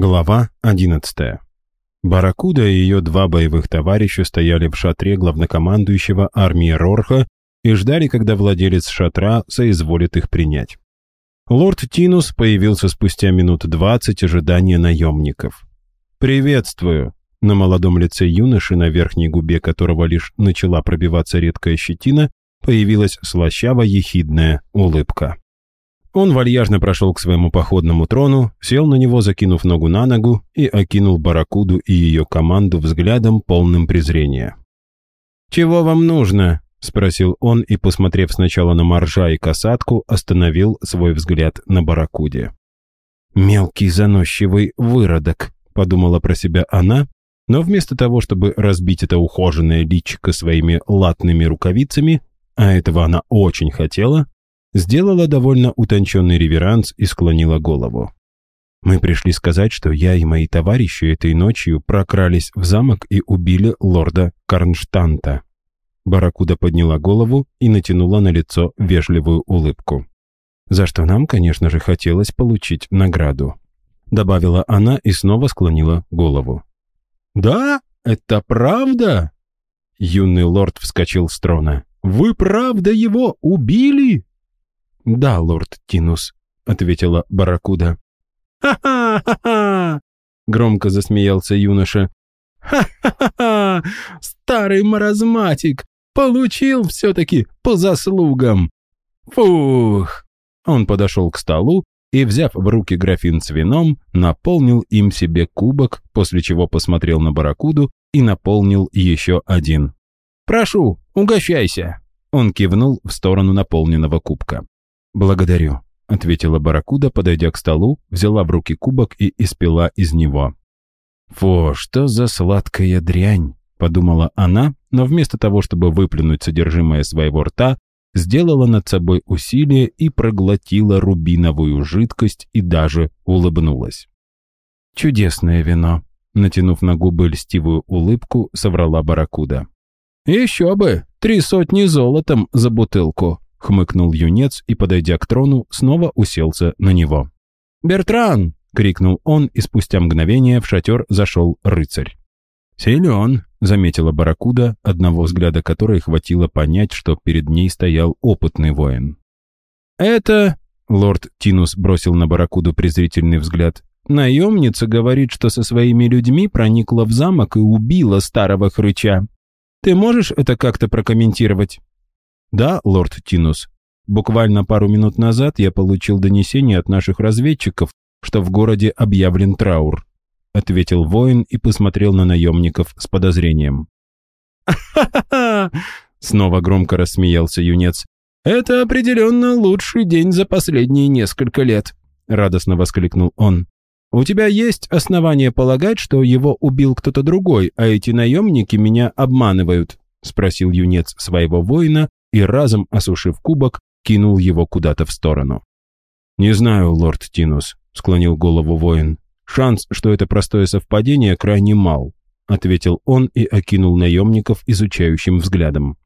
Глава 11. Баракуда и ее два боевых товарища стояли в шатре главнокомандующего армии Рорха и ждали, когда владелец шатра соизволит их принять. Лорд Тинус появился спустя минут двадцать ожидания наемников. «Приветствую!» На молодом лице юноши, на верхней губе которого лишь начала пробиваться редкая щетина, появилась слащаво-ехидная улыбка. Он вальяжно прошел к своему походному трону, сел на него, закинув ногу на ногу, и окинул Баракуду и ее команду взглядом, полным презрения. «Чего вам нужно?» — спросил он и, посмотрев сначала на Маржа и Касатку, остановил свой взгляд на Баракуде. «Мелкий заносчивый выродок», — подумала про себя она, но вместо того, чтобы разбить это ухоженное личико своими латными рукавицами, а этого она очень хотела, сделала довольно утонченный реверанс и склонила голову. «Мы пришли сказать, что я и мои товарищи этой ночью прокрались в замок и убили лорда Карнштанта». Баракуда подняла голову и натянула на лицо вежливую улыбку. «За что нам, конечно же, хотелось получить награду», добавила она и снова склонила голову. «Да, это правда?» Юный лорд вскочил с трона. «Вы правда его убили?» «Да, лорд Тинус», — ответила Барракуда. «Ха-ха-ха-ха!» — громко засмеялся юноша. «Ха-ха-ха! Старый маразматик! Получил все-таки по заслугам!» «Фух!» Он подошел к столу и, взяв в руки графин с вином, наполнил им себе кубок, после чего посмотрел на Барракуду и наполнил еще один. «Прошу, угощайся!» Он кивнул в сторону наполненного кубка. «Благодарю», — ответила Барракуда, подойдя к столу, взяла в руки кубок и испила из него. «Фу, что за сладкая дрянь!» — подумала она, но вместо того, чтобы выплюнуть содержимое своего рта, сделала над собой усилие и проглотила рубиновую жидкость и даже улыбнулась. «Чудесное вино», — натянув на губы льстивую улыбку, соврала Барракуда. «Еще бы! Три сотни золотом за бутылку!» — хмыкнул юнец и, подойдя к трону, снова уселся на него. «Бертран!» — крикнул он, и спустя мгновение в шатер зашел рыцарь. «Силен», — заметила Баракуда, одного взгляда которой хватило понять, что перед ней стоял опытный воин. «Это...» — лорд Тинус бросил на Баракуду презрительный взгляд. «Наемница говорит, что со своими людьми проникла в замок и убила старого хрыча. Ты можешь это как-то прокомментировать?» «Да, лорд Тинус. Буквально пару минут назад я получил донесение от наших разведчиков, что в городе объявлен траур», ответил воин и посмотрел на наемников с подозрением. «Ха-ха-ха!» Снова громко рассмеялся юнец. «Это определенно лучший день за последние несколько лет», радостно воскликнул он. «У тебя есть основания полагать, что его убил кто-то другой, а эти наемники меня обманывают?» спросил юнец своего воина, и разом, осушив кубок, кинул его куда-то в сторону. «Не знаю, лорд Тинус», — склонил голову воин. «Шанс, что это простое совпадение, крайне мал», — ответил он и окинул наемников изучающим взглядом.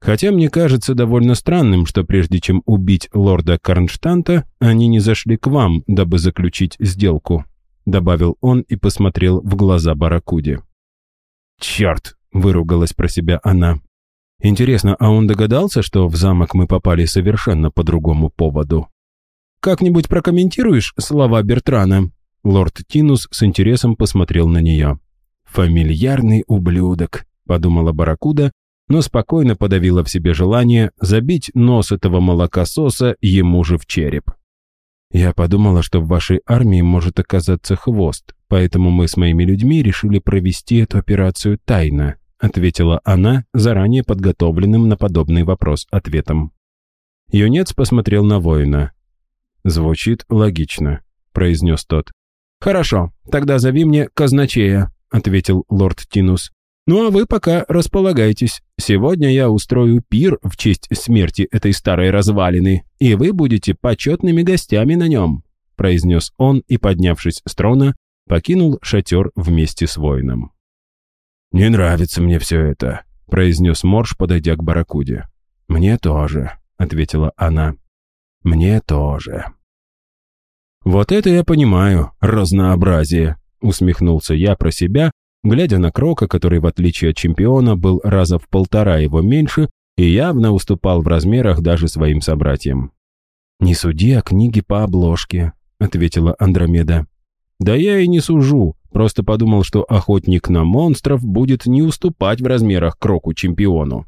«Хотя мне кажется довольно странным, что прежде чем убить лорда Карнштанта, они не зашли к вам, дабы заключить сделку», — добавил он и посмотрел в глаза Баракуде. «Черт!» — выругалась про себя она. Интересно, а он догадался, что в замок мы попали совершенно по другому поводу? «Как-нибудь прокомментируешь слова Бертрана?» Лорд Тинус с интересом посмотрел на нее. «Фамильярный ублюдок», — подумала Баракуда, но спокойно подавила в себе желание забить нос этого молокососа ему же в череп. «Я подумала, что в вашей армии может оказаться хвост, поэтому мы с моими людьми решили провести эту операцию тайно», ответила она заранее подготовленным на подобный вопрос ответом. Юнец посмотрел на воина. «Звучит логично», — произнес тот. «Хорошо, тогда зови мне казначея», — ответил лорд Тинус. «Ну а вы пока располагайтесь. Сегодня я устрою пир в честь смерти этой старой развалины, и вы будете почетными гостями на нем», — произнес он и, поднявшись с трона, покинул шатер вместе с воином. «Не нравится мне все это», — произнес Морж, подойдя к Баракуде. «Мне тоже», — ответила она. «Мне тоже». «Вот это я понимаю, разнообразие», — усмехнулся я про себя, глядя на Крока, который, в отличие от чемпиона, был раза в полтора его меньше и явно уступал в размерах даже своим собратьям. «Не суди о книге по обложке», — ответила Андромеда. «Да я и не сужу, просто подумал, что охотник на монстров будет не уступать в размерах Кроку-чемпиону».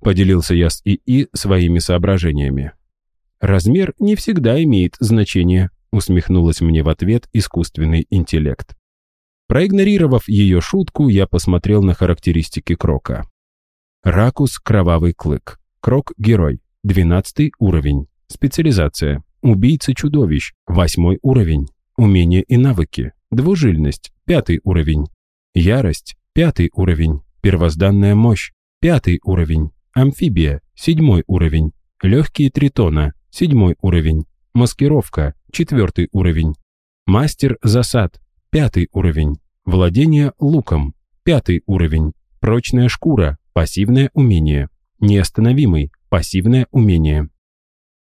Поделился я с ИИ своими соображениями. «Размер не всегда имеет значение», усмехнулась мне в ответ искусственный интеллект. Проигнорировав ее шутку, я посмотрел на характеристики Крока. Ракус – кровавый клык. Крок – герой. 12 уровень. Специализация. Убийца-чудовищ. 8 уровень. Умения и навыки. Двужильность. 5 уровень. Ярость. 5 уровень. Первозданная мощь. 5 уровень. Амфибия. 7 уровень. Легкие тритона. 7 уровень. Маскировка – четвертый уровень. Мастер засад – пятый уровень. Владение луком – пятый уровень. Прочная шкура – пассивное умение. Неостановимый – пассивное умение.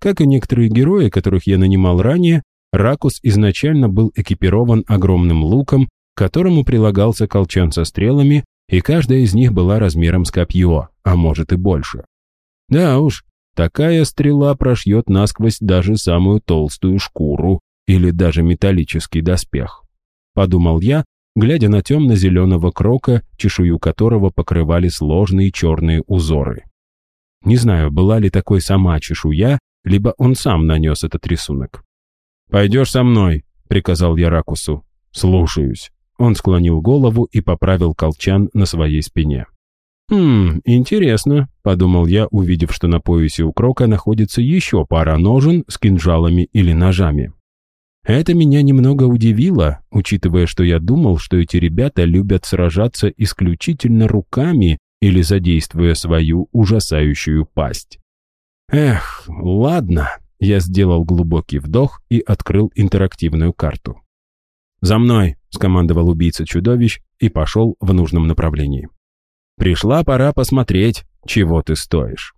Как и некоторые герои, которых я нанимал ранее, Ракус изначально был экипирован огромным луком, к которому прилагался колчан со стрелами, и каждая из них была размером с копье, а может и больше. Да уж, Такая стрела прошьет насквозь даже самую толстую шкуру или даже металлический доспех. Подумал я, глядя на темно-зеленого крока, чешую которого покрывали сложные черные узоры. Не знаю, была ли такой сама чешуя, либо он сам нанес этот рисунок. «Пойдешь со мной», — приказал я Ракусу. «Слушаюсь». Он склонил голову и поправил колчан на своей спине. «Хм, интересно», — подумал я, увидев, что на поясе у Крока находится еще пара ножен с кинжалами или ножами. Это меня немного удивило, учитывая, что я думал, что эти ребята любят сражаться исключительно руками или задействуя свою ужасающую пасть. Эх, ладно, я сделал глубокий вдох и открыл интерактивную карту. «За мной!» — скомандовал убийца-чудовищ и пошел в нужном направлении. Пришла пора посмотреть, чего ты стоишь.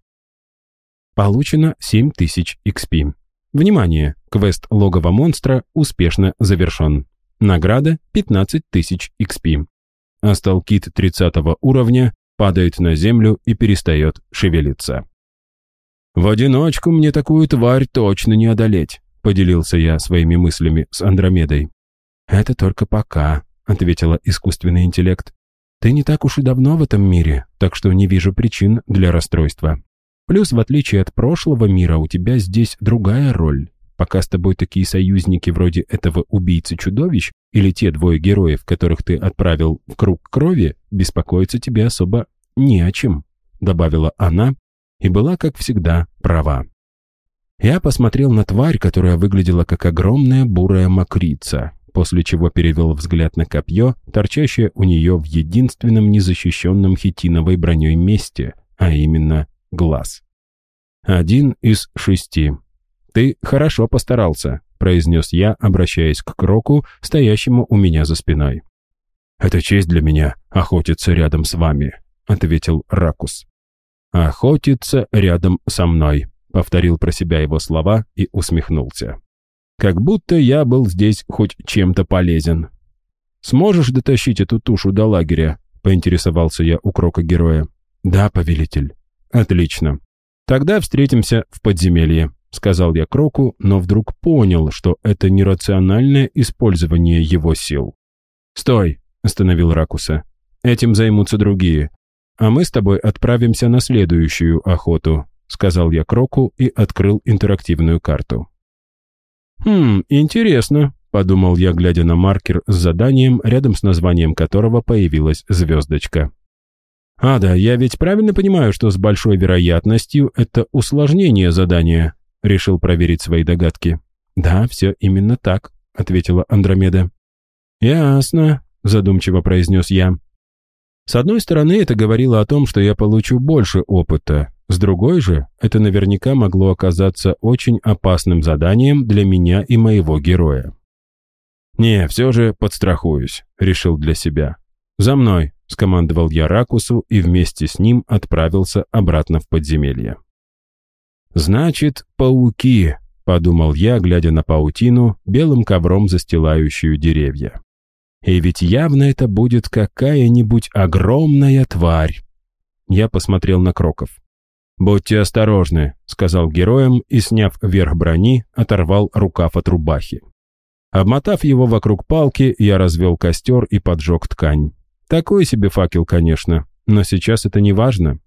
Получено 7000 XP. Внимание! Квест логово монстра успешно завершен. Награда 15000 XP. Асталкит 30 уровня падает на землю и перестает шевелиться. «В одиночку мне такую тварь точно не одолеть», поделился я своими мыслями с Андромедой. «Это только пока», — ответила искусственный интеллект. Ты не так уж и давно в этом мире, так что не вижу причин для расстройства. Плюс, в отличие от прошлого мира, у тебя здесь другая роль. Пока с тобой такие союзники вроде этого убийцы-чудовищ или те двое героев, которых ты отправил в круг крови, беспокоиться тебе особо не о чем», — добавила она и была, как всегда, права. Я посмотрел на тварь, которая выглядела как огромная бурая мокрица, после чего перевел взгляд на копье, торчащее у нее в единственном незащищенном хитиновой броней месте, а именно глаз. «Один из шести. Ты хорошо постарался», — произнес я, обращаясь к Кроку, стоящему у меня за спиной. «Это честь для меня охотиться рядом с вами», — ответил Ракус. «Охотиться рядом со мной», — повторил про себя его слова и усмехнулся. Как будто я был здесь хоть чем-то полезен. «Сможешь дотащить эту тушу до лагеря?» — поинтересовался я у Крока-героя. «Да, повелитель». «Отлично. Тогда встретимся в подземелье», — сказал я Кроку, но вдруг понял, что это нерациональное использование его сил. «Стой!» — остановил Ракуса. «Этим займутся другие. А мы с тобой отправимся на следующую охоту», — сказал я Кроку и открыл интерактивную карту. «Хм, интересно», — подумал я, глядя на маркер с заданием, рядом с названием которого появилась звездочка. «А да, я ведь правильно понимаю, что с большой вероятностью это усложнение задания», — решил проверить свои догадки. «Да, все именно так», — ответила Андромеда. «Ясно», — задумчиво произнес я. С одной стороны, это говорило о том, что я получу больше опыта, с другой же, это наверняка могло оказаться очень опасным заданием для меня и моего героя. «Не, все же подстрахуюсь», — решил для себя. «За мной», — скомандовал я Ракусу и вместе с ним отправился обратно в подземелье. «Значит, пауки», подумал я, глядя на паутину, белым ковром застилающую деревья. И ведь явно это будет какая-нибудь огромная тварь. Я посмотрел на Кроков. «Будьте осторожны», — сказал героям и, сняв верх брони, оторвал рукав от рубахи. Обмотав его вокруг палки, я развел костер и поджег ткань. Такой себе факел, конечно, но сейчас это не важно.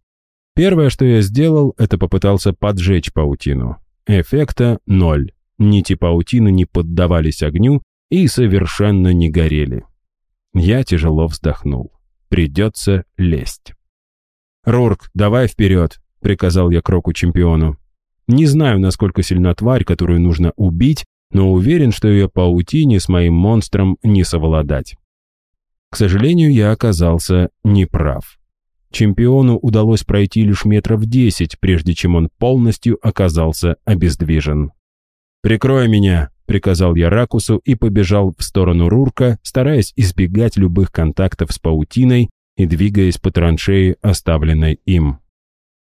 Первое, что я сделал, это попытался поджечь паутину. Эффекта ноль. Нити паутины не поддавались огню и совершенно не горели. Я тяжело вздохнул. Придется лезть. «Рурк, давай вперед!» — приказал я Кроку чемпиону. Не знаю, насколько сильна тварь, которую нужно убить, но уверен, что ее паутине с моим монстром не совладать. К сожалению, я оказался неправ. Чемпиону удалось пройти лишь метров десять, прежде чем он полностью оказался обездвижен. «Прикрой меня!» — приказал я Ракусу и побежал в сторону Рурка, стараясь избегать любых контактов с паутиной и двигаясь по траншеи, оставленной им.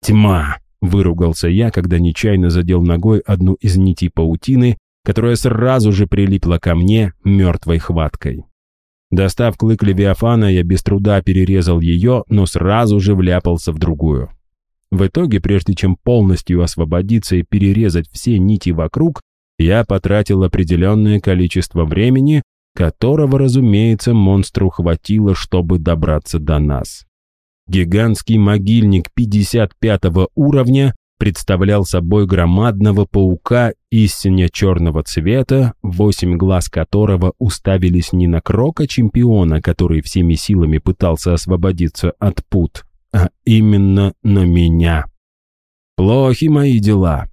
«Тьма!» — выругался я, когда нечаянно задел ногой одну из нитей паутины, которая сразу же прилипла ко мне мертвой хваткой. Достав клык Левиафана, я без труда перерезал ее, но сразу же вляпался в другую. В итоге, прежде чем полностью освободиться и перерезать все нити вокруг, я потратил определенное количество времени, которого, разумеется, монстру хватило, чтобы добраться до нас. Гигантский могильник 55 уровня представлял собой громадного паука истинно черного цвета, восемь глаз которого уставились не на крока чемпиона, который всеми силами пытался освободиться от пут, а именно на меня. Плохи мои дела.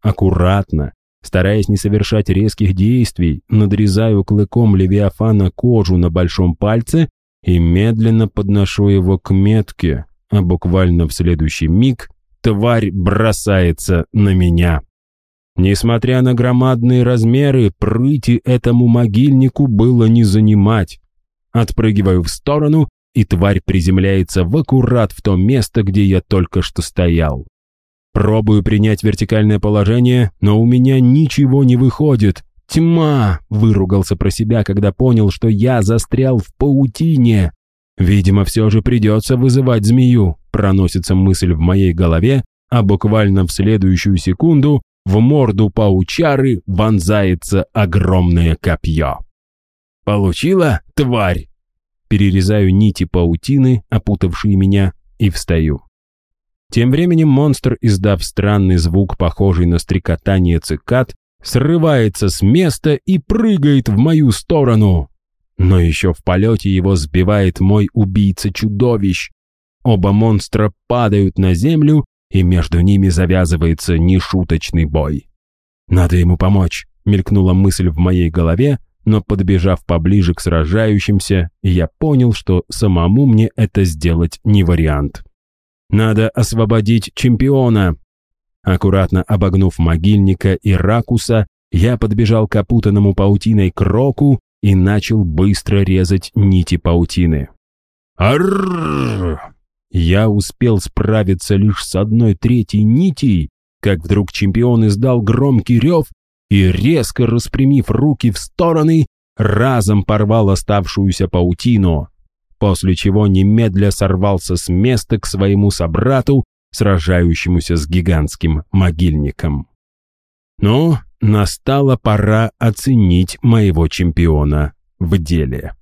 Аккуратно, стараясь не совершать резких действий, надрезаю клыком Левиафана кожу на большом пальце и медленно подношу его к метке, а буквально в следующий миг тварь бросается на меня. Несмотря на громадные размеры, прыти этому могильнику было не занимать. Отпрыгиваю в сторону, и тварь приземляется в аккурат в то место, где я только что стоял. Пробую принять вертикальное положение, но у меня ничего не выходит. «Тьма!» — выругался про себя, когда понял, что я застрял в паутине. Видимо, все же придется вызывать змею проносится мысль в моей голове, а буквально в следующую секунду в морду паучары вонзается огромное копье. «Получила, тварь!» Перерезаю нити паутины, опутавшие меня, и встаю. Тем временем монстр, издав странный звук, похожий на стрекотание цикад, срывается с места и прыгает в мою сторону. Но еще в полете его сбивает мой убийца-чудовищ, Оба монстра падают на землю, и между ними завязывается нешуточный бой. «Надо ему помочь», — мелькнула мысль в моей голове, но подбежав поближе к сражающимся, я понял, что самому мне это сделать не вариант. «Надо освободить чемпиона!» Аккуратно обогнув могильника и ракуса, я подбежал к опутанному паутиной кроку и начал быстро резать нити паутины. «Аррррр!» Я успел справиться лишь с одной третьей нитей, как вдруг чемпион издал громкий рев и, резко распрямив руки в стороны, разом порвал оставшуюся паутину, после чего немедля сорвался с места к своему собрату, сражающемуся с гигантским могильником. Но настала пора оценить моего чемпиона в деле.